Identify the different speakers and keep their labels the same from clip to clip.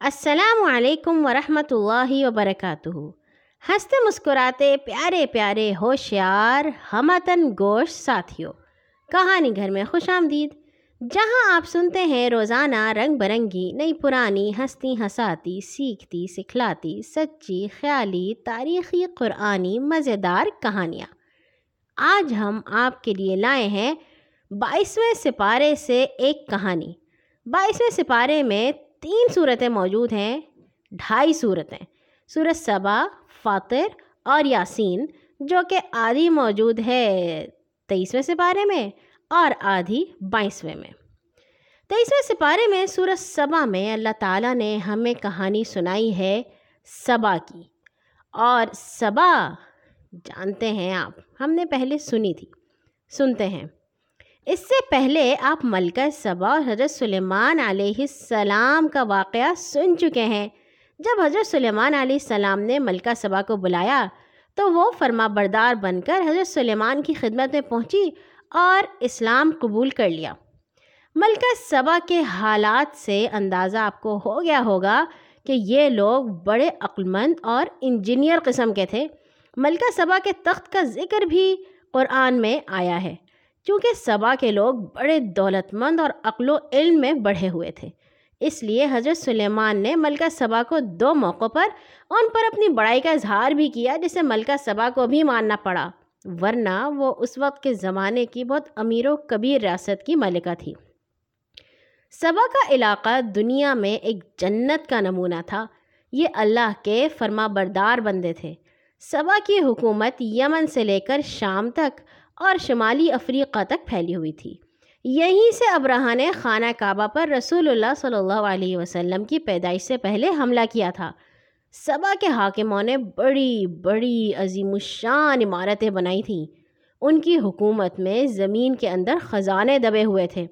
Speaker 1: السلام علیکم ورحمۃ اللہ وبرکاتہ۔ ہنستے مسکراتے پیارے پیارے ہوشیار ہمتن گوشت ساتھیوں کہانی گھر میں خوش آمدید۔ جہاں آپ سنتے ہیں روزانہ رنگ برنگی، نئی پرانی ہنستی ہنساتی، سیکھتی، سکھلاتی، سچی، خیالی، تاریخی، قرآنی، مزیدار کہانیاں۔ آج ہم آپ کے لیے لائے ہیں بائیسویں سپارے سے ایک کہانی۔ بائیسویں سپارے میں تین صورتیں موجود ہیں، ڈھائی صورتیں۔ صورت صبا فاتر اور یاسین، جو کہ آدھی موجود ہے تیئیسویں سپارے میں اور آدھی بائیسویں میں۔ تیئیسویں سپارے میں سورج صبا میں اللہ تعالیٰ نے ہمیں کہانی سنائی ہے صبا کی۔ اور صبا جانتے ہیں آپ، ہم نے پہلے سنی تھی، سنتے ہیں۔ اس سے پہلے آپ ملکہ صبا اور حضرت سلیمان علیہ السلام کا واقعہ سن چکے ہیں۔ جب حضرت سلیمان علیہ السلام نے ملکہ صبا کو بلایا تو وہ فرما بردار بن کر حضرت سلیمان کی خدمت میں پہنچی اور اسلام قبول کر لیا۔ ملکہ صبا کے حالات سے اندازہ آپ کو ہو گیا ہوگا کہ یہ لوگ بڑے عقلمند اور انجینئر قسم کے تھے۔ ملکہ صبا کے تخت کا ذکر بھی قرآن میں آیا ہے۔ کیونکہ صبا کے لوگ بڑے دولت مند اور عقل و علم میں بڑھے ہوئے تھے۔ اس لیے حضرت سلیمان نے ملکہ صبا کو دو موقعوں پر ان پر اپنی بڑائی کا اظہار بھی کیا، جسے ملکہ صبا کو بھی ماننا پڑا۔ ورنہ وہ اس وقت کے زمانے کی بہت امیر و کبیر ریاست کی ملکہ تھی۔ صبا کا علاقہ دنیا میں ایک جنت کا نمونہ تھا۔ یہ اللہ کے فرما بردار بندے تھے۔ صبا کی حکومت یمن سے لے کر شام تک اور شمالی افریقہ تک پھیلی ہوئی تھی۔ یہیں سے ابراہ نے خانہ کعبہ پر رسول اللہ صلی اللہ علیہ وسلم کی پیدائش سے پہلے حملہ کیا تھا۔ صبا کے حاکموں نے بڑی بڑی عظیم الشان عمارتیں بنائی تھیں۔ ان کی حکومت میں زمین کے اندر خزانے دبے ہوئے تھے۔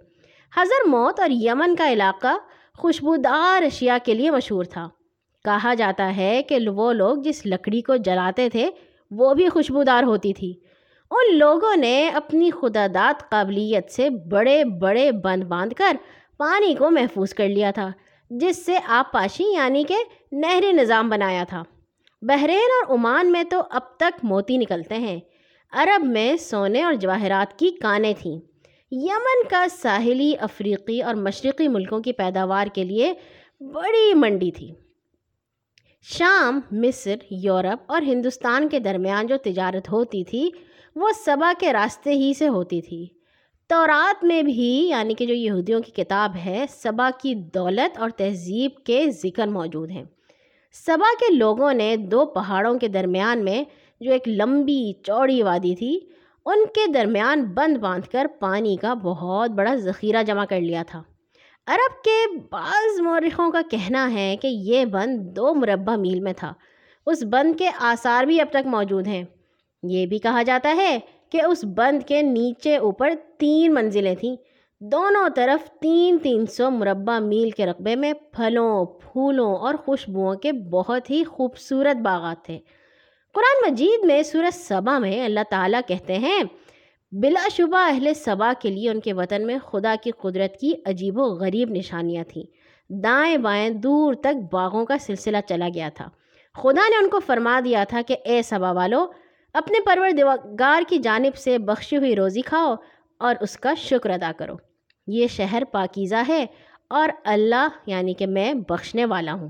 Speaker 1: حضر موت اور یمن کا علاقہ خوشبودار اشیاء کے لیے مشہور تھا۔ کہا جاتا ہے کہ وہ لوگ جس لکڑی کو جلاتے تھے، وہ بھی خوشبودار ہوتی تھی۔ ان لوگوں نے اپنی خدا داد قابلیت سے بڑے بڑے بند باندھ کر پانی کو محفوظ کر لیا تھا، جس سے آپ پاشی یعنی کہ نہری نظام بنایا تھا۔ بحرین اور عمان میں تو اب تک موتی نکلتے ہیں۔ عرب میں سونے اور جواہرات کی کانیں تھیں۔ یمن کا ساحلی، افریقی اور مشرقی ملکوں کی پیداوار کے لیے بڑی منڈی تھی۔ شام، مصر، یورپ اور ہندوستان کے درمیان جو تجارت ہوتی تھی وہ صبا کے راستے ہی سے ہوتی تھی۔ تورات میں بھی یعنی کہ جو یہودیوں کی کتاب ہے صبا کی دولت اور تہذیب کے ذکر موجود ہیں۔ صبا کے لوگوں نے دو پہاڑوں کے درمیان میں جو ایک لمبی چوڑی وادی تھی، ان کے درمیان بند باندھ کر پانی کا بہت بڑا ذخیرہ جمع کر لیا تھا۔ عرب کے بعض مورخوں کا کہنا ہے کہ یہ بند دو مربع میل میں تھا۔ اس بند کے آثار بھی اب تک موجود ہیں۔ یہ بھی کہا جاتا ہے کہ اس بند کے نیچے اوپر تین منزلیں تھیں۔ دونوں طرف تین تین سو مربع میل کے رقبے میں پھلوں، پھولوں اور خوشبوؤں کے بہت ہی خوبصورت باغات تھے۔ قرآن مجید میں سورج صبا میں اللہ تعالیٰ کہتے ہیں، بلا شبہ اہل صبا کے لیے ان کے وطن میں خدا کی قدرت کی عجیب و غریب نشانیاں تھیں۔ دائیں بائیں دور تک باغوں کا سلسلہ چلا گیا تھا۔ خدا نے ان کو فرما دیا تھا کہ اے صبا والو اپنے پروردگار کی جانب سے بخشی ہوئی روزی کھاؤ اور اس کا شکر ادا کرو۔ یہ شہر پاکیزہ ہے اور اللہ یعنی کہ میں بخشنے والا ہوں۔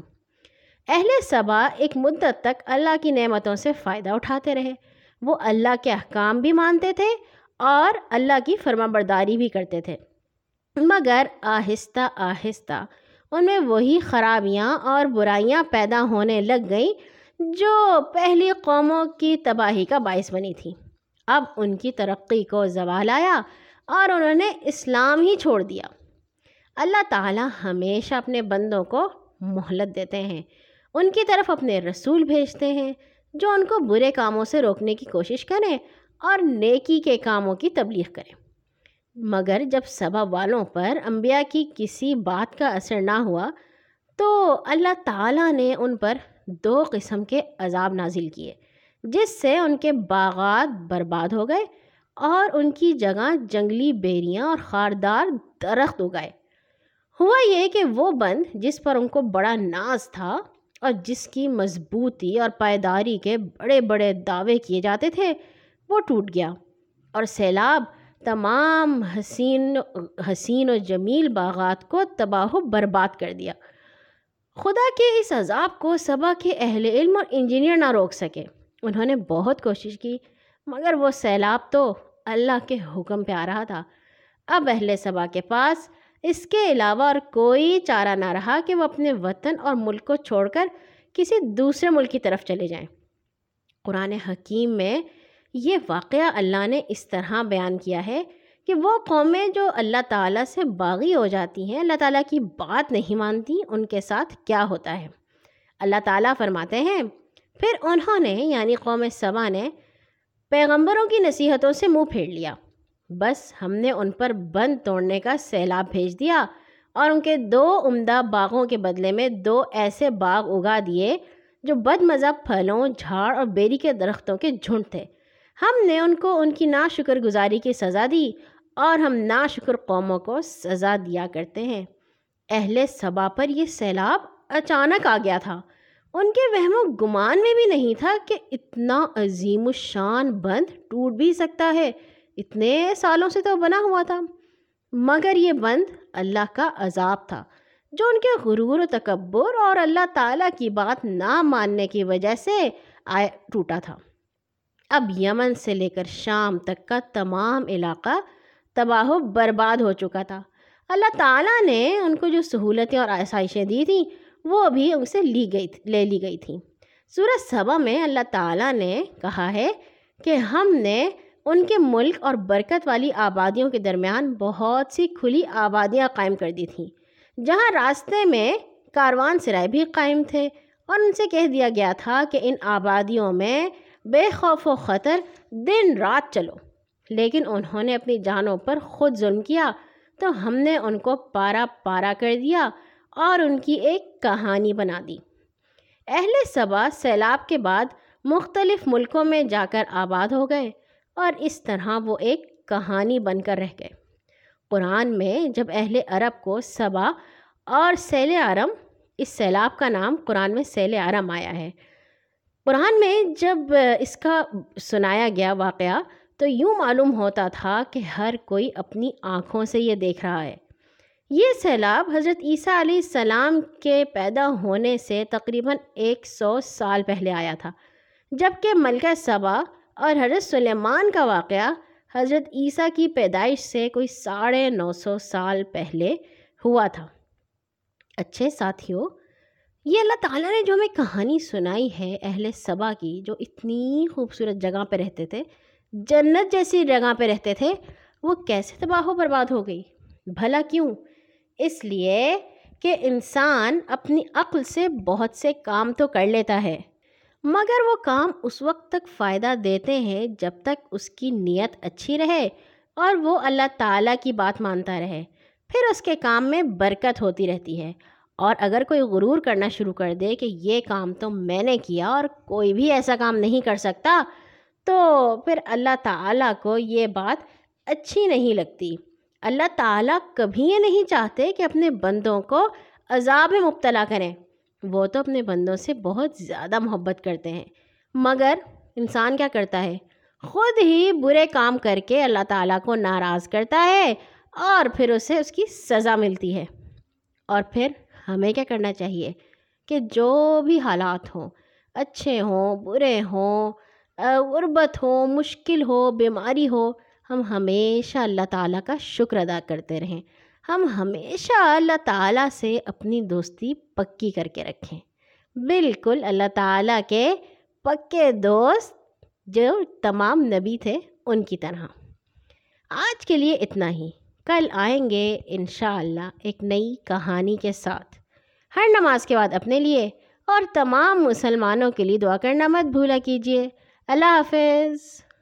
Speaker 1: اہل صبا ایک مدت تک اللہ کی نعمتوں سے فائدہ اٹھاتے رہے۔ وہ اللہ کے احکام بھی مانتے تھے اور اللہ کی فرما برداری بھی کرتے تھے۔ مگر آہستہ آہستہ ان میں وہی خرابیاں اور برائیاں پیدا ہونے لگ گئیں جو پہلی قوموں کی تباہی کا باعث بنی تھی۔ اب ان کی ترقی کو زوال آیا اور انہوں نے اسلام ہی چھوڑ دیا۔ اللہ تعالیٰ ہمیشہ اپنے بندوں کو مہلت دیتے ہیں۔ ان کی طرف اپنے رسول بھیجتے ہیں جو ان کو برے کاموں سے روکنے کی کوشش کریں اور نیکی کے کاموں کی تبلیغ کریں۔ مگر جب سبب والوں پر انبیاء کی کسی بات کا اثر نہ ہوا تو اللہ تعالیٰ نے ان پر دو قسم کے عذاب نازل کیے، جس سے ان کے باغات برباد ہو گئے اور ان کی جگہ جنگلی بیریاں اور خاردار درخت اگائے۔ ہوا یہ کہ وہ بند جس پر ان کو بڑا ناز تھا اور جس کی مضبوطی اور پائیداری کے بڑے بڑے دعوے کیے جاتے تھے، وہ ٹوٹ گیا اور سیلاب تمام حسین حسین و جمیل باغات کو تباہ و برباد کر دیا۔ خدا کے اس عذاب کو صبا کے اہل علم اور انجینئر نہ روک سکے۔ انہوں نے بہت کوشش کی، مگر وہ سیلاب تو اللہ کے حکم پہ آ رہا تھا۔ اب اہل صبا کے پاس اس کے علاوہ اور کوئی چارہ نہ رہا کہ وہ اپنے وطن اور ملک کو چھوڑ کر کسی دوسرے ملک کی طرف چلے جائیں۔ قرآن حکیم میں یہ واقعہ اللہ نے اس طرح بیان کیا ہے کہ وہ قومیں جو اللہ تعالیٰ سے باغی ہو جاتی ہیں، اللہ تعالیٰ کی بات نہیں مانتی، ان کے ساتھ کیا ہوتا ہے؟ اللہ تعالیٰ فرماتے ہیں، پھر انہوں نے یعنی قوم سبا نے، پیغمبروں کی نصیحتوں سے منہ پھیر لیا۔ بس ہم نے ان پر بند توڑنے کا سیلاب بھیج دیا اور ان کے دو عمدہ باغوں کے بدلے میں دو ایسے باغ اگا دیے جو بد مذہب پھلوں، جھاڑ اور بیری کے درختوں کے جھنڈ تھے۔ ہم نے ان کو ان کی نا شکر گزاری کی سزا دی اور ہم نا شکر قوموں کو سزا دیا کرتے ہیں۔ اہل صبا پر یہ سیلاب اچانک آ گیا تھا۔ ان کے وہم و گمان میں بھی نہیں تھا کہ اتنا عظیم الشان بند ٹوٹ بھی سکتا ہے۔ اتنے سالوں سے تو بنا ہوا تھا۔ مگر یہ بند اللہ کا عذاب تھا، جو ان کے غرور و تکبر اور اللہ تعالیٰ کی بات نہ ماننے کی وجہ سے آئے، ٹوٹا تھا۔ اب یمن سے لے کر شام تک کا تمام علاقہ تباہ و برباد ہو چکا تھا۔ اللہ تعالیٰ نے ان کو جو سہولتیں اور آسائشیں دی تھیں، وہ بھی ان سے لی گئی لے لی گئی تھیں۔ سورج صبا میں اللہ تعالیٰ نے کہا ہے کہ ہم نے ان کے ملک اور برکت والی آبادیوں کے درمیان بہت سی کھلی آبادیاں قائم کر دی تھیں، جہاں راستے میں کاروان سرائے بھی قائم تھے۔ اور ان سے کہہ دیا گیا تھا کہ ان آبادیوں میں بے خوف و خطر دن رات چلو۔ لیکن انہوں نے اپنی جانوں پر خود ظلم کیا تو ہم نے ان کو پارا پارا کر دیا اور ان کی ایک کہانی بنا دی۔ اہل صبا سیلاب کے بعد مختلف ملکوں میں جا کر آباد ہو گئے اور اس طرح وہ ایک کہانی بن کر رہ گئے۔ قرآن میں جب اہل عرب کو صبا اور سیل عرم، اس سیلاب کا نام قرآن میں سیل عرم آیا ہے۔ قرآن میں جب اس کا سنایا گیا واقعہ تو یوں معلوم ہوتا تھا کہ ہر کوئی اپنی آنکھوں سے یہ دیکھ رہا ہے۔ یہ سیلاب حضرت عیسیٰ علیہ السلام کے پیدا ہونے سے تقریباً ایک سو سال پہلے آیا تھا جبکہ ملکہ صبا اور حضرت سلیمان کا واقعہ حضرت عیسیٰ کی پیدائش سے کوئی ساڑھے نو سو سال پہلے ہوا تھا۔ اچھے ساتھیوں یہ اللہ تعالیٰ نے جو ہمیں کہانی سنائی ہے اہل صبا کی، جو اتنی خوبصورت جگہ پہ رہتے تھے جنت جیسی جگہ پہ رہتے تھے، وہ کیسے تباہ و برباد ہو گئی؟ بھلا کیوں؟ اس لیے کہ انسان اپنی عقل سے بہت سے کام تو کر لیتا ہے، مگر وہ کام اس وقت تک فائدہ دیتے ہیں جب تک اس کی نیت اچھی رہے اور وہ اللہ تعالیٰ کی بات مانتا رہے۔ پھر اس کے کام میں برکت ہوتی رہتی ہے، اور اگر کوئی غرور کرنا شروع کر دے کہ یہ کام تو میں نے کیا اور کوئی بھی ایسا کام نہیں کر سکتا تو پھر اللہ تعالیٰ کو یہ بات اچھی نہیں لگتی۔ اللہ تعالیٰ کبھی یہ نہیں چاہتے کہ اپنے بندوں کو عذاب میں مبتلا کریں۔ وہ تو اپنے بندوں سے بہت زیادہ محبت کرتے ہیں۔ مگر انسان کیا کرتا ہے؟ خود ہی برے کام کر کے اللہ تعالیٰ کو ناراض کرتا ہے اور پھر اسے اس کی سزا ملتی ہے۔ اور پھر ہمیں کیا کرنا چاہیے کہ جو بھی حالات ہوں، اچھے ہوں، برے ہوں غربت ہو، مشکل ہو، بیماری ہو، ہم ہمیشہ اللہ تعالیٰ کا شکر ادا کرتے رہیں۔ ہم ہمیشہ اللہ تعالیٰ سے اپنی دوستی پکی کر کے رکھیں۔ بالکل اللہ تعالیٰ کے پکے دوست جو تمام نبی تھے، ان کی طرح۔ آج کے لیے اتنا ہی۔ کل آئیں گے انشاءاللہ اللہ ایک نئی کہانی کے ساتھ۔ ہر نماز کے بعد اپنے لیے اور تمام مسلمانوں کے لیے دعا کرنا مت بھولا کیجیے اللہ حافظ